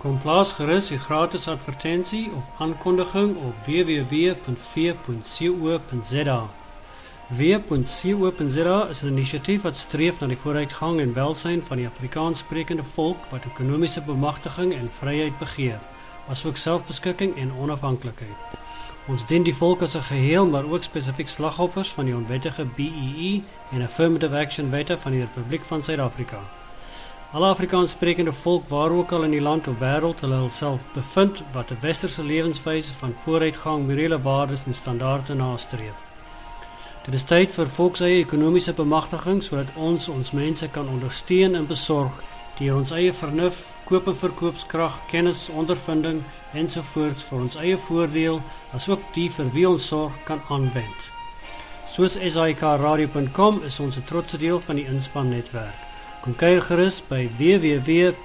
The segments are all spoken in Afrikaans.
Kom plaas gerus die gratis advertensie of aankondiging op www.v.co.za. W.co.za is 'n inisiatief wat streef na die vooruitgang en welsyn van die Afrikaanssprekende volk wat ekonomiese bemagtiging en vryheid begeer, asook selfbeskikking en onafhanklikheid. Ons dien die volk as 'n geheel, maar ook spesifiek slagoffers van die onwettige BEE e en Affirmative Action Wette van die Republiek van Suid-Afrika. Alle Afrikaanssprekende volk waar ook al in die land of wêreld hulle hulself bevind wat 'n westerse lewenswyse van vooruitgang, morele waardes en standaarde nastreef. Dit is tyd vir volkseie ekonomiese bemagtiging sodat ons ons mense kan ondersteun en besorg deur ons eie vernuf, koop en verkoopskrag, kennis, ondervinding ensovoorts vir ons eie voordeel asook die vir wie ons sorg kan aanwend. Soos SAIKradio.com is ons 'n trotse deel van die inspannetwerk. Kom kyk gerus by www.v.co.za.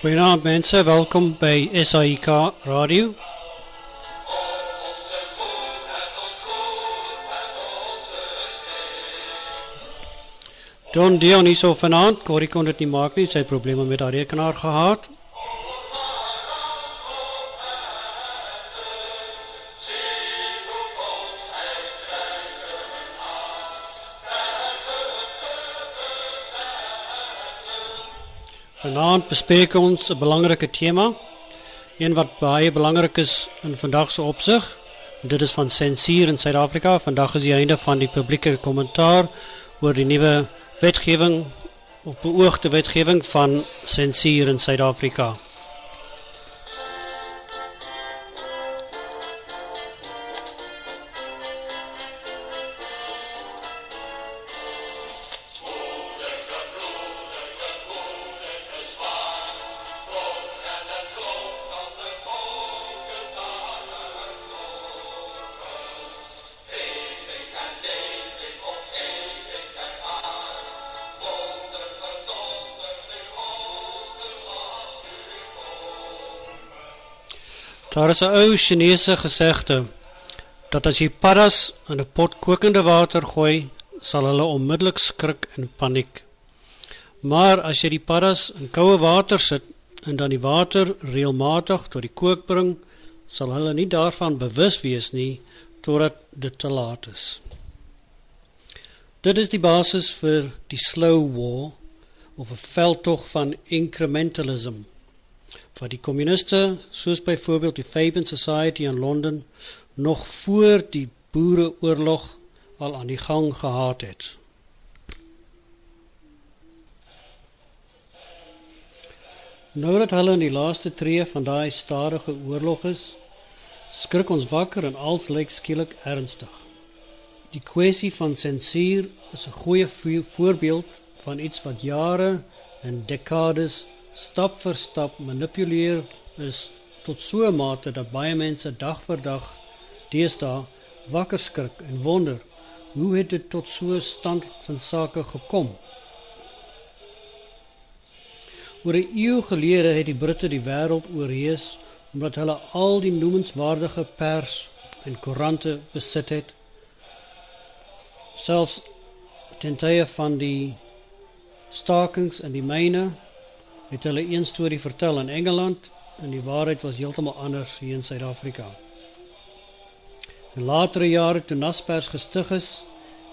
Goeienaand mense, welkom by SAIK Radio. Don Dion is so vanaand, Corrie kon dit nie maak nie, sy probleme met haar rekenaar gehad. Vanaand bespreek ons 'n belangrike tema, een wat baie belangrik is in vandag se opsig. Dit is van sensuur in Suid-Afrika. Vandag is die einde van die publieke kommentaar oor die nuwe wetgewing of beoogde wetgewing van sensuur in Suid-Afrika. Daar is 'n ou Chinese gesegde dat as jy paddas in 'n pot kokende water gooi, sal hulle onmiddellik skrik en paniek. Maar as jy die paddas in koue water sit en dan die water reëlmatig tot die kook bring, sal hulle nie daarvan bewus wees nie totdat dit te laat is. Dit is die basis vir die slow war of 'n veldtog van incrementalism wat die kommuniste soos byvoorbeeld die Fabian Society in Londen nog voor die boereoorlog al aan die gang gehad het. Nou dat hulle in die laaste tree van daai stadige oorlog is, skrik ons wakker en alles lyk skielik ernstig. Die kwessie van sensuur is 'n goeie voorbeeld van iets wat jare en dekades stap vir stap manipuleer is tot so 'n mate dat baie mense dag vir dag deesdae wakker skrik en wonder hoe het dit tot so 'n stand van sake gekom. Oor 'n eeu gelede het die Britte die wêreld oorheers omdat hulle al die noemenswaardige pers en koerante besit het. Selfs ten tye van die stakings in die myne het hulle een storie vertel in Engeland en die waarheid was heeltemal anders hier in Suid-Afrika. In latere jare toe Naspers gestig is,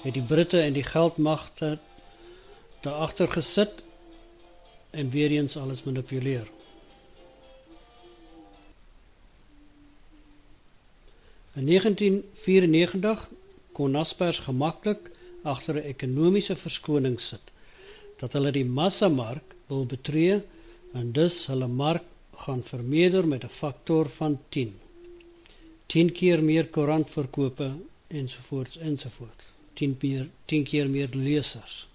het die Britte en die geldmagte daar agter gesit en weer eens alles manipuleer. In 1994 kon Naspers gemaklik agter 'n ekonomiese verskoning sit dat hulle die massamark wil betree en dus hulle mark gaan vermeerder met 'n faktor van 10. 10 keer meer koerantverkope ensovoorts ensovoorts. 10 meer 10 keer meer lesers.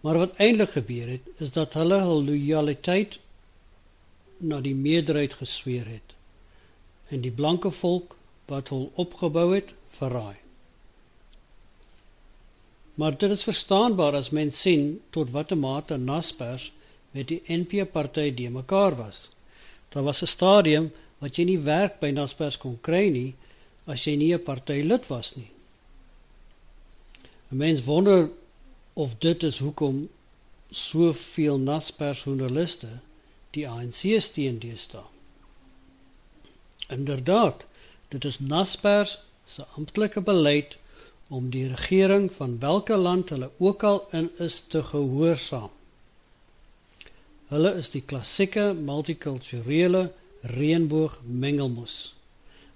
Maar wat eintlik gebeur het is dat hulle hul lojaliteit na die meerderheid gesweer het en die blanke volk wat hul opgebou het verraai. Maar dit is verstaanbaar as mens sien tot watter mate Naspers met die NP party die mekaar was. Daar was 'n stadium wat jy nie werk by Naspers kon kry nie as jy nie 'n party lid was nie. 'n Mens wonder of dit is hoekom soveel Naspers joernaliste die ANC steun deesdae. Inderdaad, dit is Naspers se amptelike beleid om die regering van watter land hulle ook al in is te gehoorsaam. Hulle is die klassieke multikulturele reënboog mengelmoes.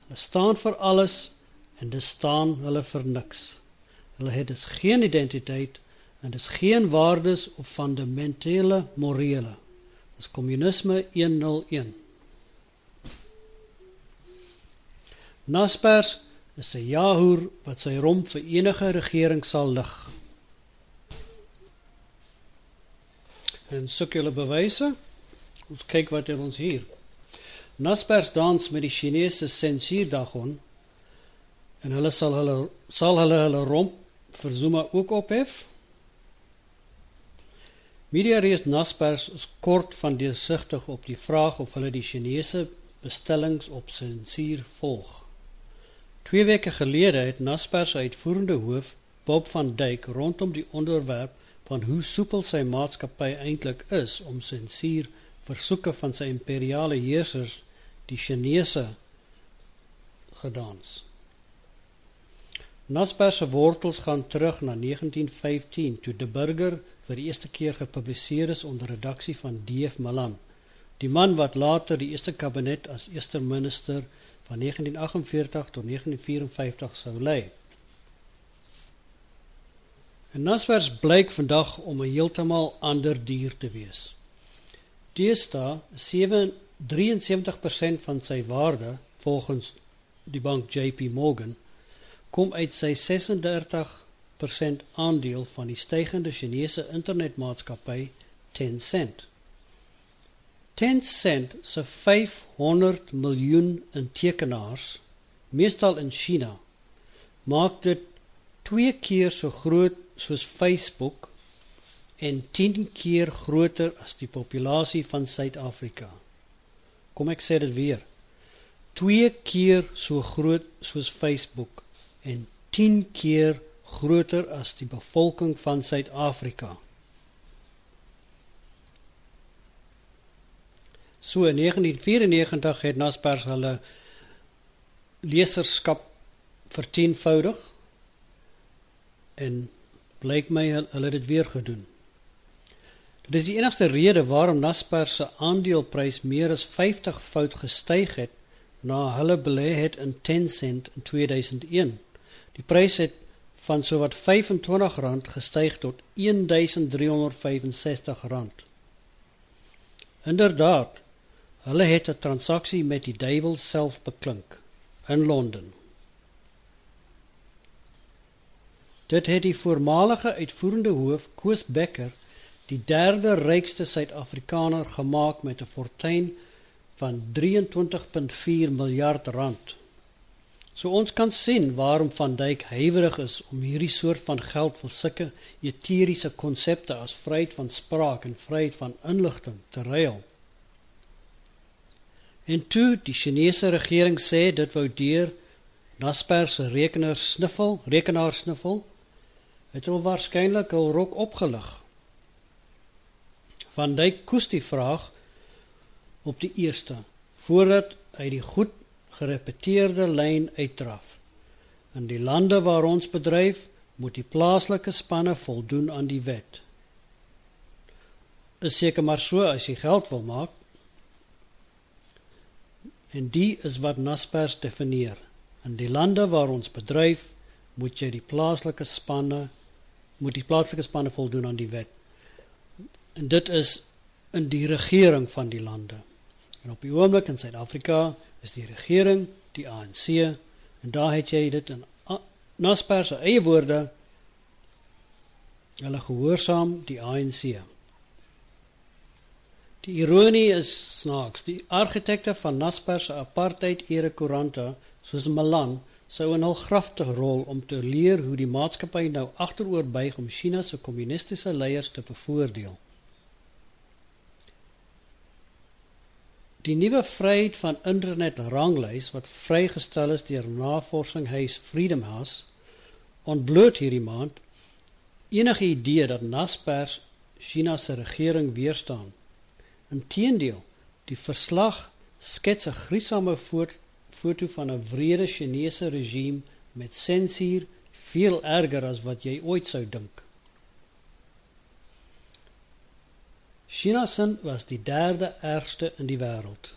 Hulle staan vir alles en dit staan hulle vir niks. Hulle het dus geen identiteit en dis geen waardes of fundamentele morele. Dis kommunisme 101. Naspers is 'n jahoer wat sy romp vir enige regering sal lig. En soek julle bewyse? Ons kyk wat het ons hier. Naspers dans met die Chinese sensuurdagon en hulle sal hulle sal hulle hulle romp vir Zuma ook ophef. Media reis Naspers is kort van deursigtig op die vraag of hulle die Chinese bestellings op sensuur volg. Twee weke gelede het Naspers uitvoerende hoof Bob van Dijk rondom die onderwerp van hoe soepel sy maatskappy eintlik is om sensuur versoeke van sy imperiale heersers die Chinese gedans. Naspers se wortels gaan terug na 1915 toe De Burger vir die eerste keer gepubliseer is onder redaksie van D.F. Malan, die man wat later die eerste kabinet as eerste minister van 1948 tot 1954 sou lei. En Nasvers blyk vandag om 'n heeltemal ander dier te wees. Deesdae 73% van sy waarde volgens die bank JP Morgan kom uit sy 36% aandeel van die stygende Chinese internetmaatskappy Tencent. Tencent se 500 miljoen intekenaars, meestal in China, maak dit 2 keer so groot soos Facebook en 10 keer groter as die populasie van Suid-Afrika. Kom ek sê dit weer. 2 keer so groot soos Facebook en 10 keer groter as die bevolking van Suid-Afrika. So in 1994 het Naspers hulle leserskap vertienvoudig en blyk my hulle dit weer gedoen. Dit is die enigste rede waarom Naspers se aandeleprys meer as 50 fout gestyg het na hulle belê het in Tencent in 2001. Die prys het van sowat R25 gestyg tot R1365. Inderdaad, Hulle het 'n transaksie met die duiwel self beklink in Londen. Dit het die voormalige uitvoerende hoof Koos Becker die derde rykste Suid-Afrikaner gemaak met 'n fortuin van 23.4 miljard rand. So ons kan sien waarom Van Dyk huiwerig is om hierdie soort van geld vir sulke eteriese konsepte as vryheid van spraak en vryheid van inligting te ruil. En toe die Chinese regering sê dit wou deur Naspers se rekenaar sniffel, rekenaar sniffel, het hulle waarskynlik hul rok opgelig. Van Dijk koes die vraag op die eerste voordat hy die goed gerepeteerde lyn uitdraf. In die lande waar ons bedryf, moet die plaaslike spanne voldoen aan die wet. Is seker maar so as jy geld wil maak. En die is wat Naspers definieer. In die lande waar ons bedryf, moet jy die plaaslike spanne moet die plaaslike spanne voldoen aan die wet. En dit is in die regering van die lande. En op die oomblik in Suid-Afrika is die regering die ANC en daar het jy dit in Naspers se eie woorde hulle gehoorsaam die ANC. Die ironie is snaaks. Die argitekte van Naspers se apartheid era koerante, soos Malan, sou 'n hulgraftige rol om te leer hoe die maatskappy nou agteroor buig om China se kommunistiese leiers te bevoordeel. Die nuwe vryheid van internet ranglys wat vrygestel is deur navorsingshuis Freedom House ontbloot hierdie maand enige idee dat Naspers China se regering weerstaan. Inteendeel, die verslag skets 'n gruisame foto van 'n wrede Chinese regime met sensuur veel erger as wat jy ooit sou dink. China se was die derde ergste in die wêreld.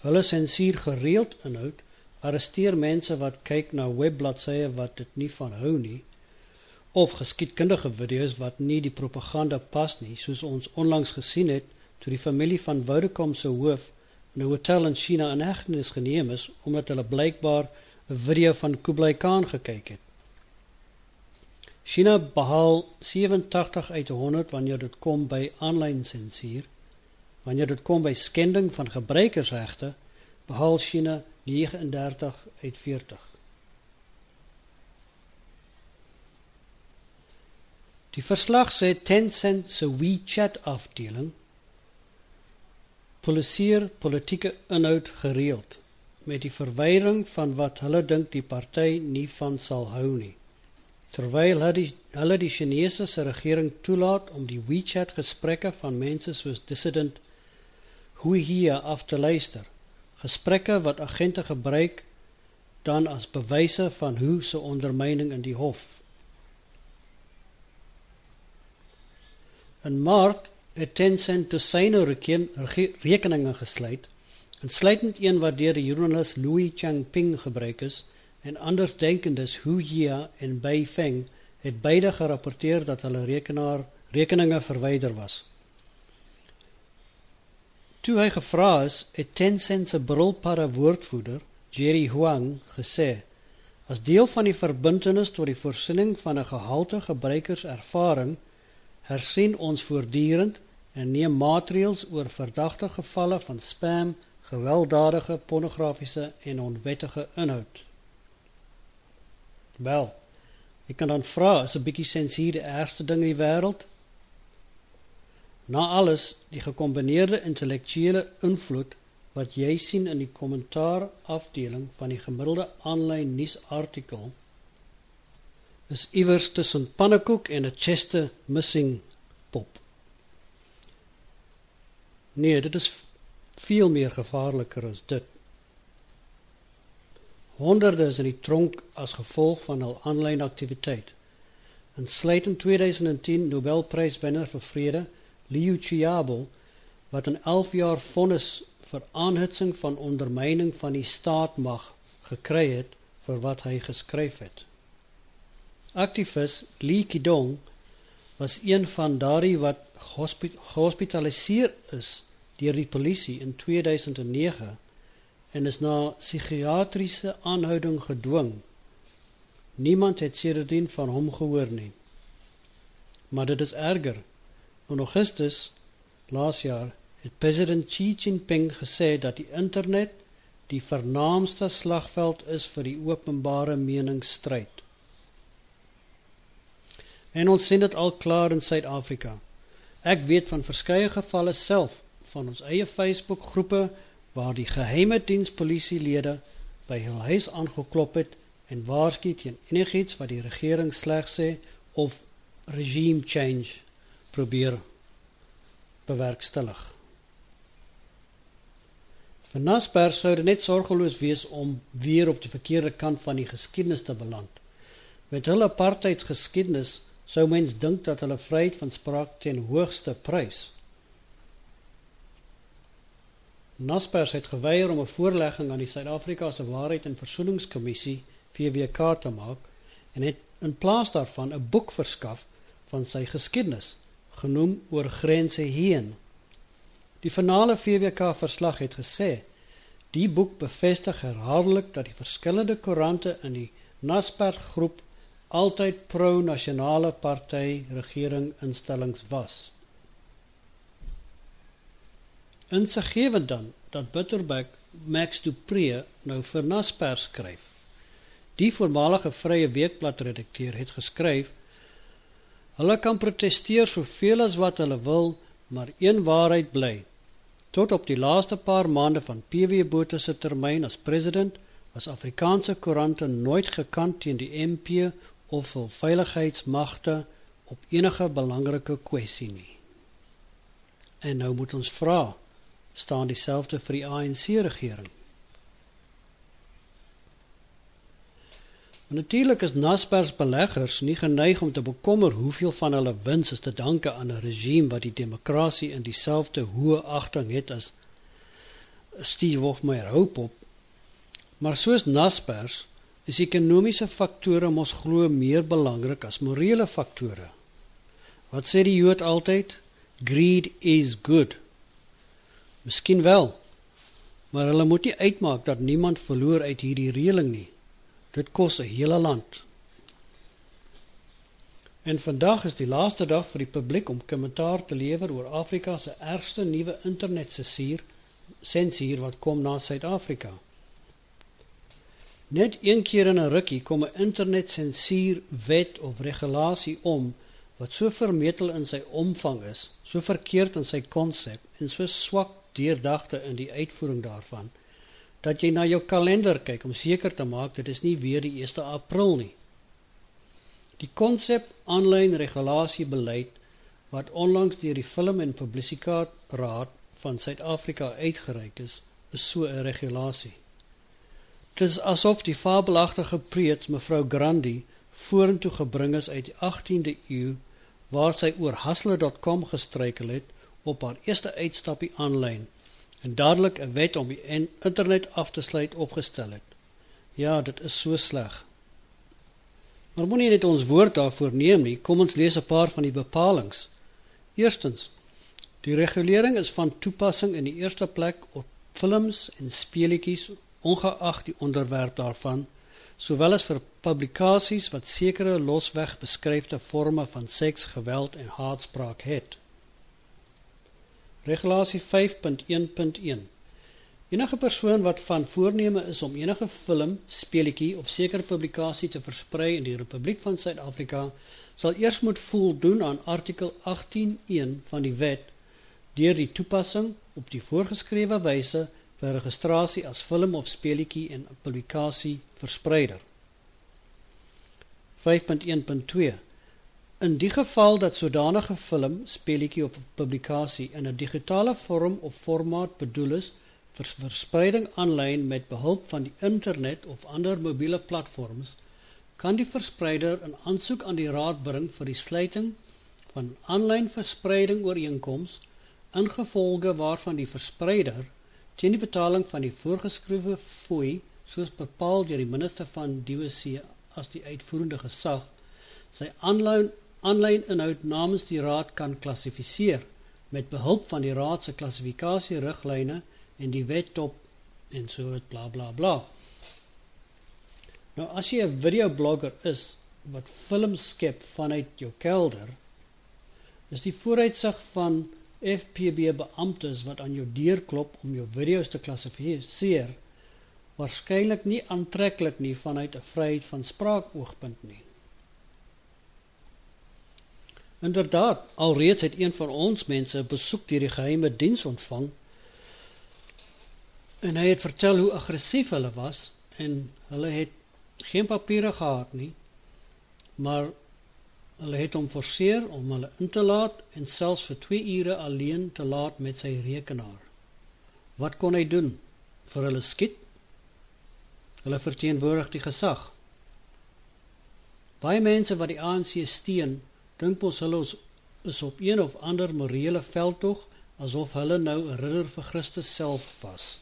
Hulle sensuur gereeld inhoud, arresteer mense wat kyk na webbladsye wat dit nie van hou nie of geskiedkundige video's wat nie die propaganda pas nie, soos ons onlangs gesien het toe die familie van Vodacom se hoof in 'n hotel in China in hegtenis geneem is omdat hulle blykbaar 'n video van Kublai Khan gekyk het. China behaal 87 uit 100 wanneer dit kom by aanlyn sensuur. Wanneer dit kom by skending van gebruikersregte, behaal China 39 uit 40. Die verslag sê Tencent se WeChat afdeling publiseer politieke inhoud gereeld met die verwydering van wat hulle dink die party nie van sal hou nie. Terwyl hulle die, hulle die Chinese se regering toelaat om die WeChat gesprekke van mense soos dissident Hu Jia af te luister, gesprekke wat agente gebruik dan as bewyse van hoe se ondermyning in die hof. In Maart het Tencent toe syne rekeninge gesluit, insluitend een wat deur die joernalis Louis Changping gebruik is en andersdenkendes Hu Jia en Bai Feng het beide gerapporteer dat hulle rekenaar rekeninge verwyder was. Toe hy gevra is, het Tencent se brilpare woordvoerder, Jerry Huang, gesê: "As deel van die verbintenis tot die voorsiening van 'n gehalte gebruikerservaring, hersien ons voortdurend en neem maatreëls oor verdagte gevalle van spam, gewelddadige, pornografiese en onwettige inhoud. Wel, ek kan dan vra as 'n bietjie sensuur die ergste ding in die wêreld? Na alles, die gekombineerde intellektuele invloed wat jy sien in die kommentaar afdeling van die gemiddelde aanlyn nuusartikel is iewers tussen pannekoek en 'n chester missing pop. Nee, dit is veel meer gevaarliker as dit. Honderde is in die tronk as gevolg van hul aanlyn aktiwiteit. In sluit in 2010 Nobelpryswenner vir vrede, Liu Xiaobo, wat 'n 11 jaar vonnis vir aanhitsing van ondermyning van die staatmag gekry het vir wat hy geskryf het. Aktivis Li Qidong was een van daardie wat gehospitaliseer is deur die polisie in 2009 en is na psigiatriese aanhouding gedwing. Niemand het sedertdien van hom gehoor nie. Maar dit is erger. In Augustus laas jaar het president Xi Jinping gesê dat die internet die vernaamste slagveld is vir die openbare meningsstryd. En ons sien dit al klaar in Suid-Afrika. Ek weet van verskeie gevalle self van ons eie Facebook groepe waar die geheime diens polisielede by hul huis aangeklop het en waarsku teen enigiets wat die regering sleg sê of regime change probeer bewerkstellig. Van Nasper sou net sorgeloos wees om weer op die verkeerde kant van die geskiedenis te beland. Met hulle apartheidsgeskiedenis sou mens dink dat hulle vryheid van spraak teen hoogste prys Naspers het geweier om 'n voorlegging aan die Suid-Afrika se Waarheid en Versoeningskommissie VWK te maak en het in plaas daarvan 'n boek verskaf van sy geskiedenis genoem oor grense heen. Die finale VWK verslag het gesê die boek bevestig herhaaldelik dat die verskillende koerante in die Naspers groep altyd pro-nasionale party regering instellings was. Insiggewend dan dat Butterbeck Max du Preez nou vir Naspers skryf. die voormalige Vrye Weekblad redakteur het geskryf: Hulle kan proteseer soveel as wat hulle wil, maar een waarheid bly. Tot op die laaste paar maande van PW Botha se termyn as president was Afrikaanse koerante nooit gekant teen die MP of hul veiligheidsmagte op enige belangrike kwessie nie. En nou moet ons vra, staan dieselfde vir die ANC regering? Natuurlik is Naspers beleggers nie geneig om te bekommer hoeveel van hulle wins is te danke aan 'n regime wat die demokrasie in dieselfde hoë agting het as Steve Hofmeyr hoop op. Maar soos Naspers is ekonomiese faktore mos glo meer belangrik as morele faktore. Wat sê die Jood altyd? Greed is good. Miskien wel. Maar hulle moet nie uitmaak dat niemand verloor uit hierdie reëling nie. Dit kos 'n hele land. En vandag is die laaste dag vir die publiek om kommentaar te lewer oor Afrika se ergste nuwe internetsensuur, sensuur wat kom na Suid-Afrika. Net een keer in 'n rukkie kom 'n internetsensuur wet of regulasie om wat so vermetel in sy omvang is, so verkeerd in sy konsep en so swak deurdagte in die uitvoering daarvan dat jy na jou kalender kyk om seker te maak dit is nie weer die 1 April nie. Die konsep aanlyn regulasie beleid wat onlangs deur die Film en Publisiteit Raad van Suid-Afrika uitgereik is, is so 'n regulasie. Dit is asof die fabelagtige preets mevrou Grandi vorentoe gebring is uit die 18de eeu waar sy oor hustler.com gestruikel het op haar eerste uitstappie aanlyn en dadelik 'n wet om die internet af te sluit opgestel het. Ja, dit is so sleg. Maar moenie net ons woord daarvoor neem nie. Kom ons lees 'n paar van die bepalinge. Eerstens: Die regulering is van toepassing in die eerste plek op films en speletjies ongeag die onderwerp daarvan, sowel as vir publikasies wat sekere losweg beskryfde forme van seks, geweld en haatspraak het. Regulasie 5.1.1 Enige persoon wat van voorneme is om enige film, speletjie of sekere publikasie te versprei in die Republiek van Suid-Afrika, sal eers moet voldoen aan artikel 18.1 van die wet deur die toepassing op die voorgeskrewe wyse vir registrasie as film of speletjie en publikasie verspreider. 5.1.2 In die geval dat sodanige film, speletjie of publikasie in 'n digitale vorm of formaat bedoel is vir verspreiding aanlyn met behulp van die internet of ander mobiele platforms, kan die verspreider 'n aansoek aan die raad bring vir die sluiting van aanlyn verspreiding ooreenkoms ingevolge waarvan die verspreider teen die betaling van die voorgeskrewe fooi soos bepaal deur die minister van DOC as die uitvoerende gesag sy aanlyn aanlyn inhoud namens die raad kan klassifiseer met behulp van die raad se klassifikasie riglyne en die wet op en so het bla bla bla. Nou as jy 'n videoblogger is wat films skep vanuit jou kelder, is die vooruitsig van FPB beamptes wat aan jou deur klop om jou video's te klassifiseer waarskynlik nie aantreklik nie vanuit 'n vryheid van spraak oogpunt nie. Inderdaad, alreeds het een van ons mense 'n besoek deur die geheime diens ontvang. En hy het vertel hoe aggressief hulle was en hulle het geen papiere gehad nie. Maar hulle het hom forceer om hulle in te laat en selfs vir 2 ure alleen te laat met sy rekenaar. Wat kon hy doen? Vir hulle skiet? Hulle verteenwoordig die gesag. Baie mense wat die ANC steun, dink mos hulle is op een of ander morele veldtog asof hulle nou 'n ridder vir Christus self was.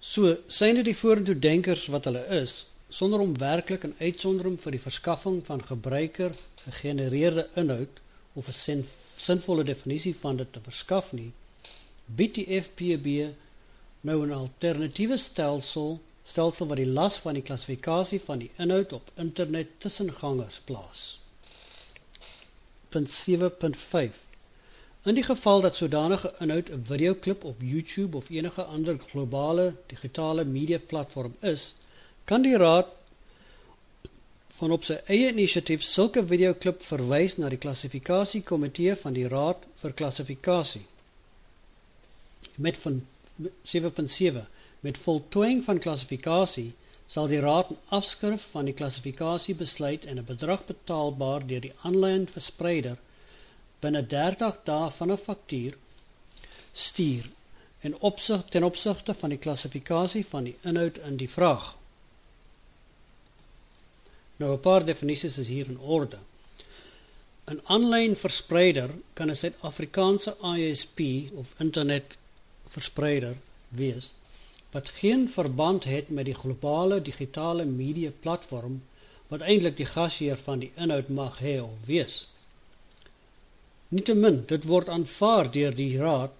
So, synde die vorentoe denkers wat hulle is, sonder om werklik 'n uitsondering vir die verskaffing van gebruiker gegenereerde inhoud of 'n sin, sinvolle definisie van dit te verskaf nie, bied die FPB nou 'n alternatiewe stelsel stelsel wat die las van die klassifikasie van die inhoud op internet tussengangers plaas. Punt 7.5 In die geval dat sodanige inhoud 'n videoklip op YouTube of enige ander globale digitale media platform is, kan die raad van op sy eie inisiatief sulke videoklip verwys na die klassifikasiekomitee van die Raad vir Klassifikasie. Met van 7.7 met voltooiing van klassifikasie sal die raad 'n afskrif van die klassifikasiebesluit en 'n bedrag betaalbaar deur die aanlyn verspreider binne 30 dae van 'n faktuur stuur en opsig ten opsigte van die klassifikasie van die inhoud in die vraag. Nou 'n paar definisies is hier in orde. 'n Aanlyn verspreider kan 'n Suid-Afrikaanse ISP of internet verspreider wees wat geen verband het met die globale digitale media platform wat eintlik die gasheer van die inhoud mag hê of wees. Nietemin, dit word aanvaar deur die raad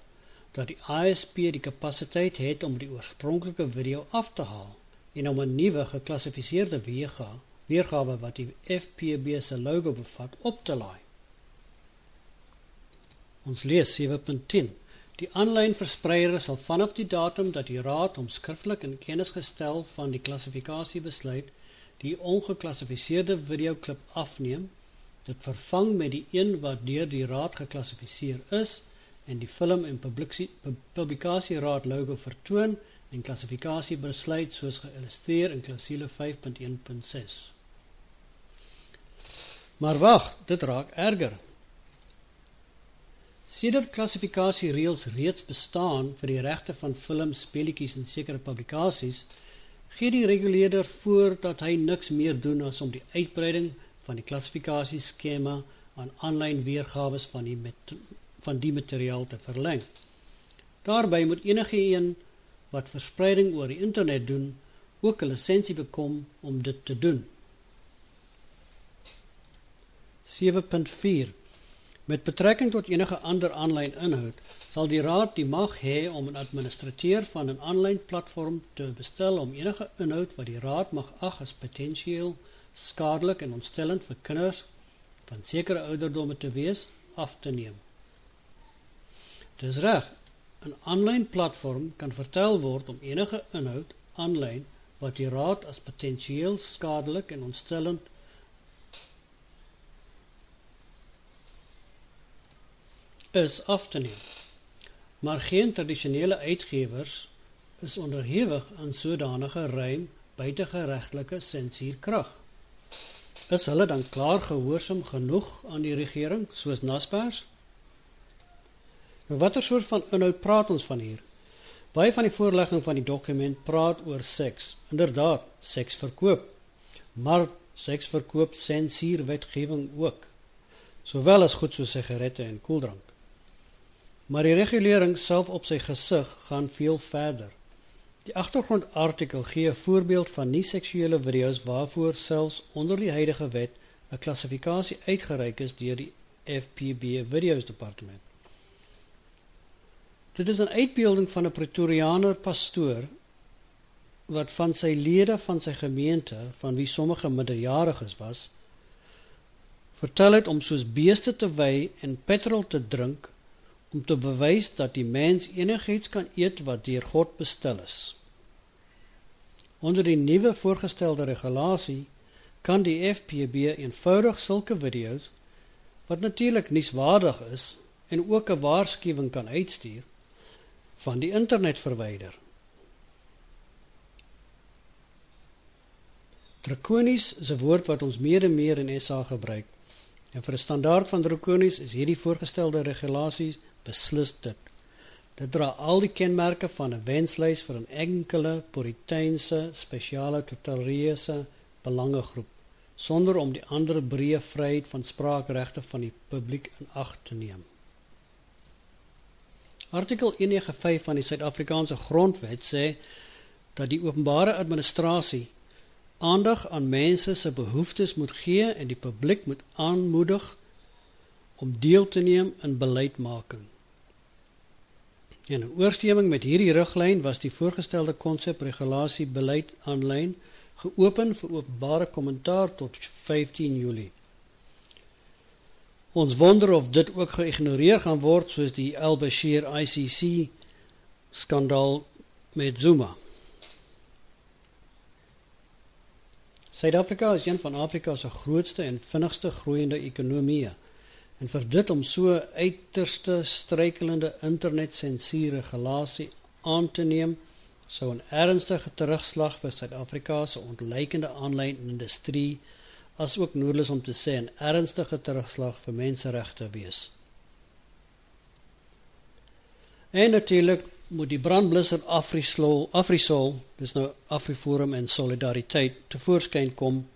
dat die ISP die kapasiteit het om die oorspronklike video af te haal en om 'n nuwe geklassifiseerde weergawe weergawe wat die FPB se logo bevat op te laai. Ons lees 7.10. Die aanlyn verspreider sal vanaf die datum dat die raad hom skriftelik in kennis gestel van die klassifikasiebesluit die ongeklassifiseerde videoklip afneem, dit vervang met die een wat deur die raad geklassifiseer is en die film en publikasie raad logo vertoon en klassifikasiebesluit soos geïllustreer in klousule 5.1.6. Maar wag, dit raak erger. Sedert klassifikasiereëls reeds bestaan vir die regte van films, speletjies en sekere publikasies, gee die reguleerder voor dat hy niks meer doen as om die uitbreiding van die klassifikasieskema aan aanlyn weergawe van die met, van die materiaal te verleng. Daarby moet enige een wat verspreiding oor die internet doen, ook 'n lisensie bekom om dit te doen. 7.4 Met betrekking tot enige ander aanlyn inhoud sal die raad die mag hê om 'n administrateur van 'n aanlyn platform te bestel om enige inhoud wat die raad mag ag as potensieel skadelik en ontstellend vir kinders van sekere ouderdomme te wees af te neem. Dis reg. 'n Aanlyn platform kan vertel word om enige inhoud aanlyn wat die raad as potensieel skadelik en ontstellend is af te neem. Maar geen tradisionele uitgewers is onderhewig aan sodanige ruim buitegeregtelike sensuurkrag. Is hulle dan klaar gehoorsaam genoeg aan die regering soos Naspers? Nou watter soort van inhoud praat ons van hier? Baie van die voorlegging van die dokument praat oor seks. Inderdaad, seksverkoop. Maar seksverkoop sensuurwetgewing ook. Sowel as goed soos sigarette en koeldrank. Maar die regulering self op sy gesig gaan veel verder. Die agtergrondartikel gee 'n voorbeeld van nie seksuele video's waarvoor selfs onder die huidige wet 'n klassifikasie uitgereik is deur die FPB Videos Departement. Dit is 'n uitbeelding van 'n Pretoriaaner pastoor wat van sy lede van sy gemeente, van wie sommige minderjariges was, vertel het om soos beeste te wy en petrol te drink om te bewys dat die mens enigiets kan eet wat deur God bestel is. Onder die nuwe voorgestelde regulasie kan die FPB eenvoudig sulke video's wat natuurlik nuuswaardig is en ook 'n waarskuwing kan uitstuur van die internet verwyder. Drakonies is 'n woord wat ons meer en meer in SA gebruik. En vir 'n standaard van drakonies is hierdie voorgestelde regulasies beslis dit. Dit dra al die kenmerke van 'n wenslys vir 'n enkele puriteinse spesiale totalitariese belangegroep sonder om die ander breë vryheid van spraakregte van die publiek in ag te neem. Artikel 195 van die Suid-Afrikaanse Grondwet sê dat die openbare administrasie aandag aan mense se behoeftes moet gee en die publiek moet aanmoedig om deel te neem in beleidsmaking. In ooreenstemming met hierdie riglyn was die voorgestelde konsepregulasie beleid aanlyn geopen vir openbare kommentaar tot 15 Julie. Ons wonder of dit ook geïgnoreer gaan word soos die Al-Bashir ICC skandaal met Zuma. Suid-Afrika is een van Afrika se grootste en vinnigste groeiende ekonomieë. En vir dit om so uiterste struikelende internetsensuur regulasie aan te neem, sou 'n ernstige terugslag vir Suid-Afrika se ontleikende aanlyn industrie as ook noodloos om te sê 'n ernstige terugslag vir menseregte wees. En natuurlik moet die brandblusser Afrisol Afrisol dis nou Afriforum en solidariteit te voorskyn kom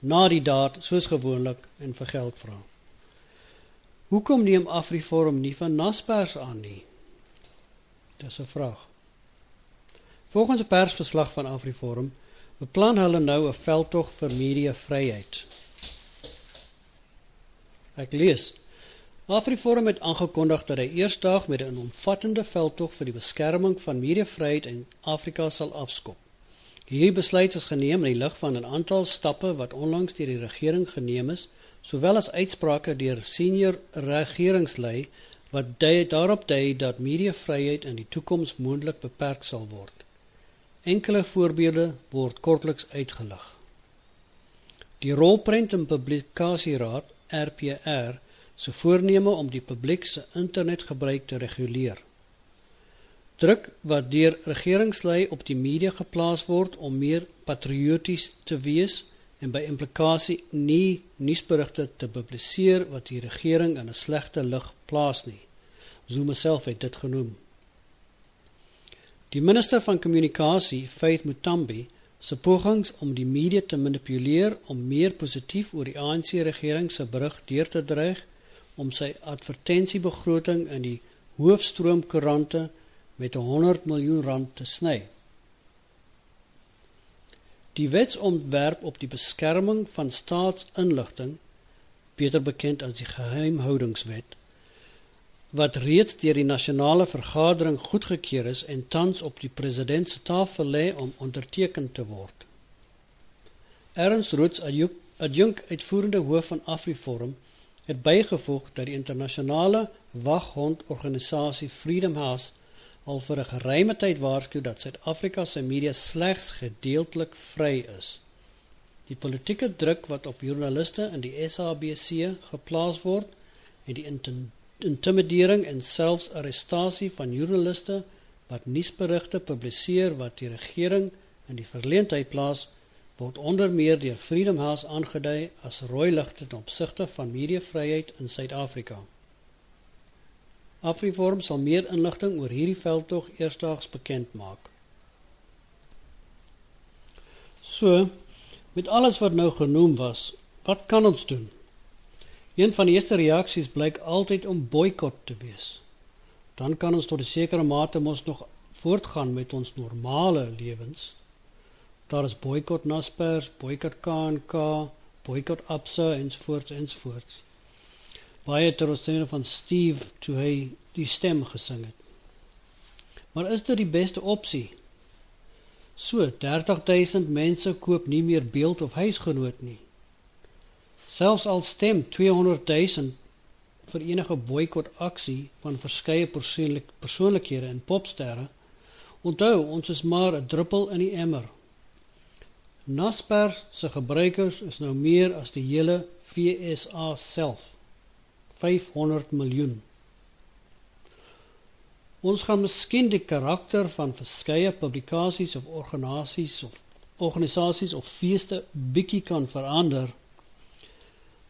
na die daad soos gewoonlik en vir geld vra. Hoekom neem Afriforum nie van Naspers aan nie? Dis 'n vraag. Volgens 'n persverslag van Afriforum beplan hulle nou 'n veldtog vir mediavryheid. Ek lees Afriforum het aangekondig dat hy eersdag met 'n omvattende veldtog vir die beskerming van mediavryheid in Afrika sal afskop. Hierdie besluit is geneem in die lig van 'n aantal stappe wat onlangs deur die regering geneem is, sowel as uitsprake deur senior regeringslei wat dui daarop dui dat mediavryheid in die toekoms moontlik beperk sal word. Enkele voorbeelde word kortliks uitgelig. Die Rolprent en Publikasieraad RPR se voorneme om die publiek se internetgebruik te reguleer. Druk wat deur regeringslei op die media geplaas word om meer patrioties te wees en by implikasie nie nuusberigte te publiseer wat die regering in 'n slegte lig plaas nie. Zuma self het dit genoem. Die minister van kommunikasie, Faith Mutambi, se pogings om die media te manipuleer om meer positief oor die ANC regering se berig deur te dreig om sy advertensiebegroting in die hoofstroomkoerante met 100 miljoen rand te sny. Die wetsontwerp op die beskerming van staatsinligting, beter bekend as die geheimhoudingswet, wat reeds deur die nasionale vergadering goedgekeur is en tans op die president se tafel lê om onderteken te word. Ernst Roots, adjunk uitvoerende hoof van Afriforum, het bygevoeg dat die internasionale waghondorganisasie Freedom House al vir 'n geruime tyd waarsku dat Suid-Afrika se media slegs gedeeltelik vry is. Die politieke druk wat op joernaliste in die SABC geplaas word en die intimidering en selfs arrestasie van joernaliste wat nuusberigte publiseer wat die regering in die verleentheid plaas word onder meer deur Freedom House aangedui as rooi ligte ten opsigte van mediavryheid in Suid-Afrika. Afriforum sal meer inligting oor hierdie veldtog eersdaags bekend maak. So, met alles wat nou genoem was, wat kan ons doen? Een van die eerste reaksies blyk altyd om boikot te wees. Dan kan ons tot 'n sekere mate mos nog voortgaan met ons normale lewens. Daar is boikot Naspers, boikot KNK, boikot Absa ensovoorts ensovoorts. Baie terwyl van Steve toe hy die stem gesing het. Maar is dit die beste opsie? So 30000 mense koop nie meer beeld of huisgenoot nie. Selfs al stem 200000 vir enige boikot aksie van verskeie persoonlik persoonlikhede en popsterre, onthou ons is maar 'n druppel in die emmer. Naspers se gebruikers is nou meer as die hele FSA self. 500 miljoen. Ons gaan miskien die karakter van verskeie publikasies of organisasies of organisasies of feeste bietjie kan verander,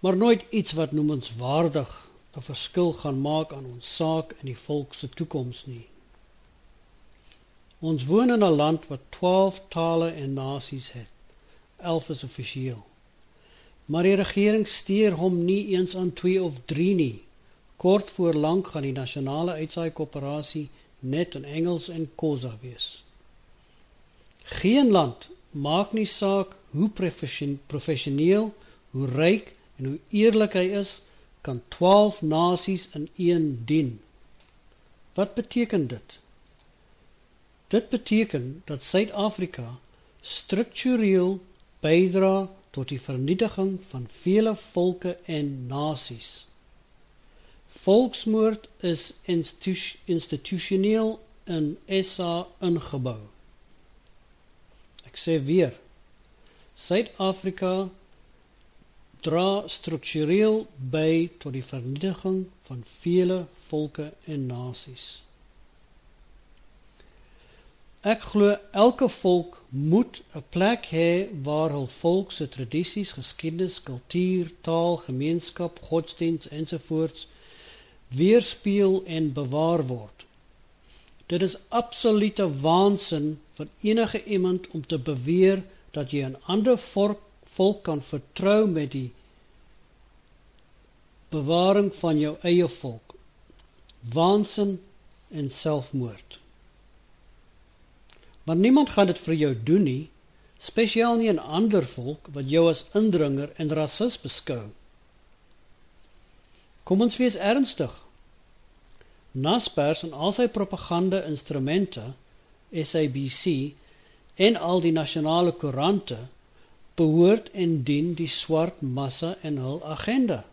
maar nooit iets wat noemenswaardig 'n verskil gaan maak aan ons saak en die volk se toekoms nie. Ons woon in 'n land wat 12 tale en nasies het. 11 is offisieel. Maar die regering steur hom nie eens aan 2 of 3 nie. Kort voor lank gaan die nasionale uitsaai net in Engels en Khoza wees. Geen land maak nie saak hoe professioneel, hoe ryk en hoe eerlik hy is, kan 12 nasies in een dien. Wat beteken dit? Dit beteken dat Suid-Afrika struktureel bydra tot die vernietiging van vele volke en nasies. volksmoord is institu institusioneel in SA ingebou. Ek sê weer, Suid-Afrika dra struktureel by tot die vernietiging van vele volke en nasies. Ek glo elke volk moet 'n plek hê waar hul volk se tradisies, geskiedenis, kultuur, taal, gemeenskap, godsdiens ensovoorts weerspieël en bewaar word. Dit is absolute waansin vir enige iemand om te beweer dat jy 'n ander volk kan vertrou met die bewaring van jou eie volk. Waansin en selfmoord. Maar niemand gaan dit vir jou doen nie, spesiaal nie 'n ander volk wat jou as indringer en rasis beskou. Kom ons wees ernstig. Naspers en al sy propaganda instrumente, SABC en al die nasionale koerante behoort en dien die swart massa en hul agenda.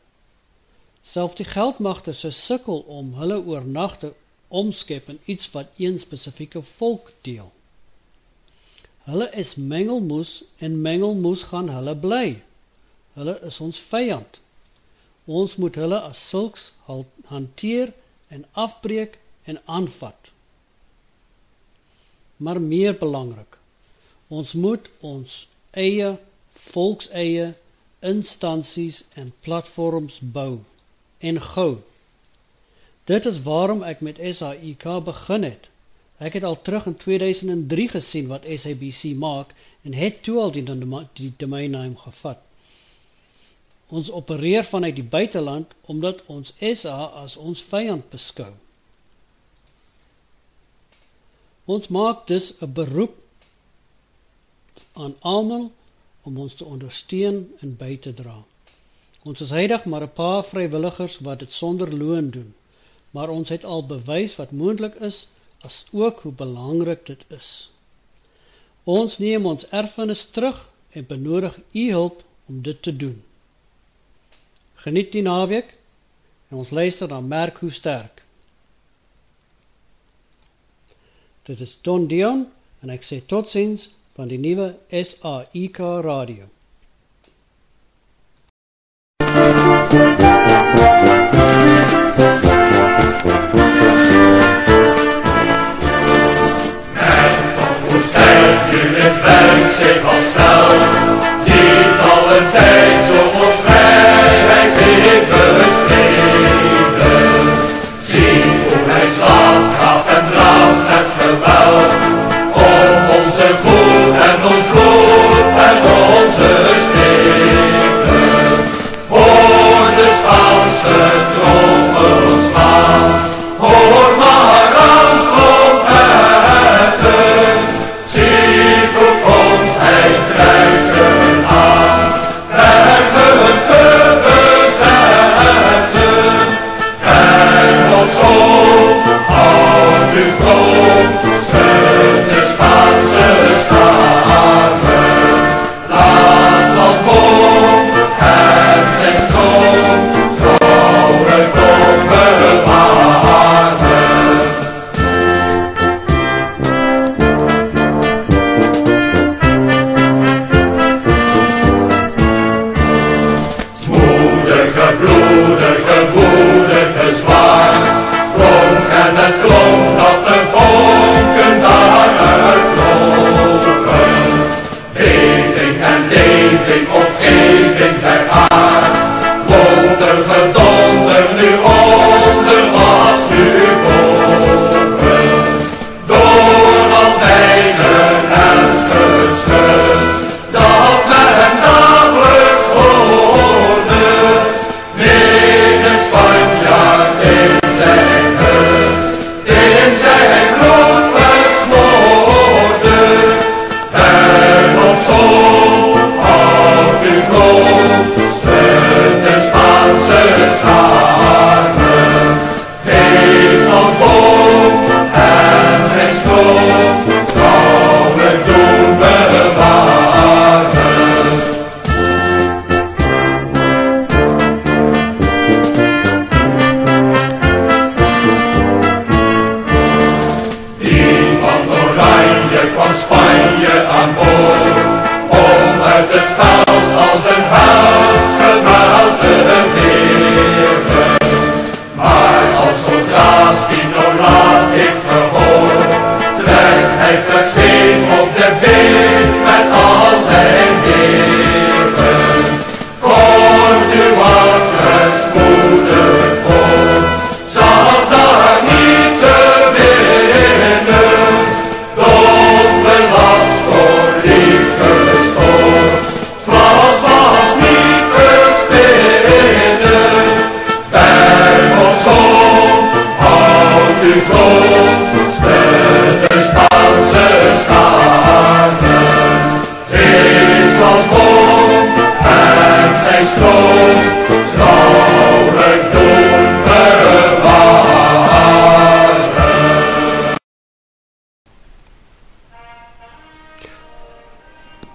Selfs die geldmagte sou sukkel om hulle oornagte omskep in iets wat een spesifieke volk deel. Hulle is mengelmoes en mengelmoes gaan hulle bly. Hulle is ons vyand. Ons moet hulle as sulks hanteer en afbreek en aanvat. Maar meer belangrik, ons moet ons eie volkseie instansies en platforms bou en gou. Dit is waarom ek met SAIK begin het. Ek het al terug in 2003 gesien wat SABC maak en het toe al die, die domeinnaam gevat. Ons opereer vanuit die buiteland omdat ons SA as ons vyand beskou. Ons maak dus 'n beroep aan almal om ons te ondersteun en by te dra. Ons is heilig maar 'n paar vrywilligers wat dit sonder loon doen, maar ons het al bewys wat moontlik is as ook hoe belangrik dit is. Ons neem ons erfenis terug en benodig u hulp om dit te doen. Geniet die naweek en ons luister na merk hoe sterk. Dit is Don Dion en ek sê totsiens van die nuwe SAIK radio.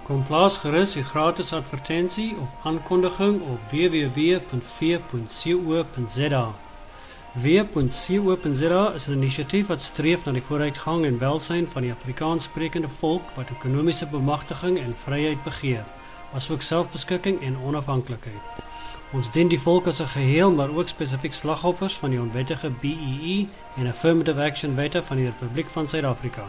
Kom plaas gerus die gratis advertensie of aankondiging op www.v.co.za. W.co.za is 'n inisiatief wat streef na die vooruitgang en welsyn van die Afrikaanssprekende volk wat ekonomiese bemagtiging en vryheid begeer, asook selfbeskikking en onafhanklikheid. Ons dien die volk as 'n geheel, maar ook spesifiek slagoffers van die onwettige BEE en Affirmative Action Wette van die Republiek van Suid-Afrika.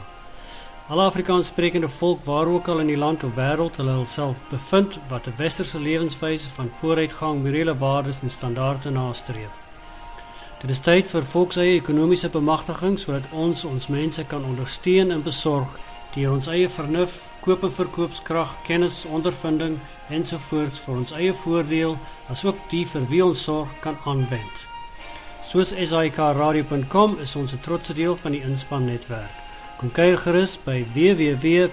Alle Afrikaanssprekende volk waar ook al in die land of wêreld hulle hulself bevind wat 'n westerse lewenswyse van vooruitgang, morele waardes en standaarde nastreef. Dit is tyd vir volkseie ekonomiese bemagtiging sodat ons ons mense kan ondersteun en besorg deur ons eie vernuf, koop en verkoopskrag, kennis, ondervinding ensovoorts vir ons eie voordeel asook die vir wie ons sorg kan aanwend. Soos SAIKradio.com is ons 'n trotse deel van die inspan netwerk. Kom kyk gerus by www.v.co.za.